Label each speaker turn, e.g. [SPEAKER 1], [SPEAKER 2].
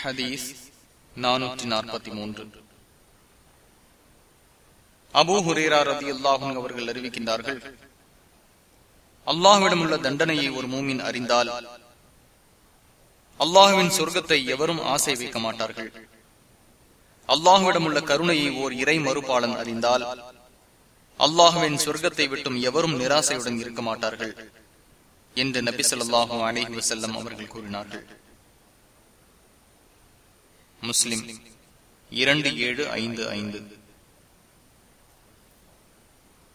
[SPEAKER 1] ஹதீஸ் நானூற்றி நாற்பத்தி மூன்று. அபூ ஹுரேரா ரதி அல்லாஹும் அவர்கள் அறிவிக்கின்றார்கள் அல்லாஹுவிடம் உள்ள தண்டனையை ஒரு மூமின் அறிந்தால் அல்லாஹுவின் சொர்க்கத்தை எவரும் ஆசை வைக்க மாட்டார்கள். அல்லாஹுவிடம் உள்ள கருணையை ஓர் இறை மறுபாளன் அறிந்தால் அல்லாஹுவின் சொர்க்கத்தை விட்டும் எவரும் நிராசையுடன் இருக்க மாட்டார்கள் என்று நபி சொல்லாஹும் அலிஹி வசல்லம் அவர்கள் கூறினார்கள். முஸ்லிம். இரண்டு ஏழு ஐந்து ஐந்து.